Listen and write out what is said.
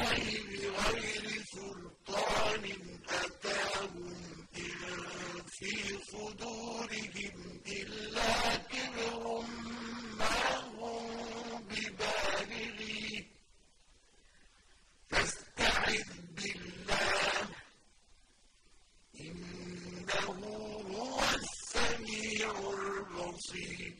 عليه بغير سلطان أتاهم إن في صدورهم إلا كبر ما هم ببالغيه. فاستعذ بالله إنه هو السميع البصير.